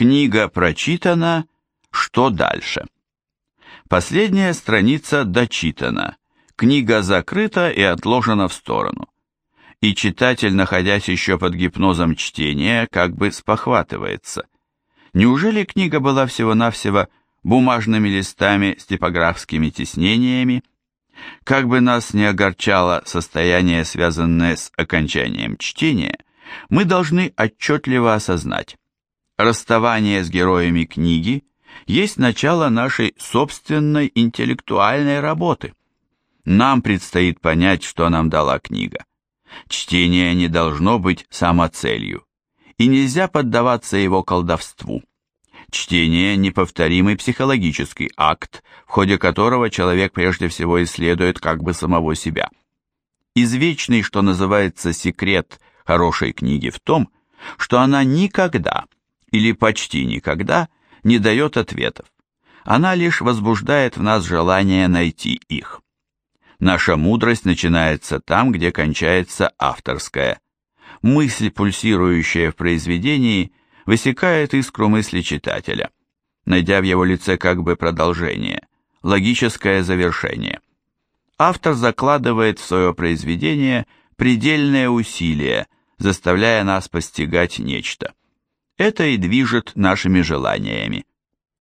Книга прочитана, что дальше? Последняя страница дочитана, книга закрыта и отложена в сторону. И читатель, находясь еще под гипнозом чтения, как бы спохватывается. Неужели книга была всего-навсего бумажными листами с типографскими тиснениями? Как бы нас не огорчало состояние, связанное с окончанием чтения, мы должны отчетливо осознать, расставание с героями книги есть начало нашей собственной интеллектуальной работы. Нам предстоит понять, что нам дала книга. Чтение не должно быть самоцелью, и нельзя поддаваться его колдовству. Чтение – неповторимый психологический акт, в ходе которого человек прежде всего исследует как бы самого себя. Извечный, что называется, секрет хорошей книги в том, что она никогда или почти никогда не дает ответов. Она лишь возбуждает в нас желание найти их. Наша мудрость начинается там, где кончается авторская. Мысль, пульсирующая в произведении, высекает искру мысли читателя, найдя в его лице как бы продолжение, логическое завершение. Автор закладывает в свое произведение предельное усилие, заставляя нас постигать нечто. Это и движет нашими желаниями.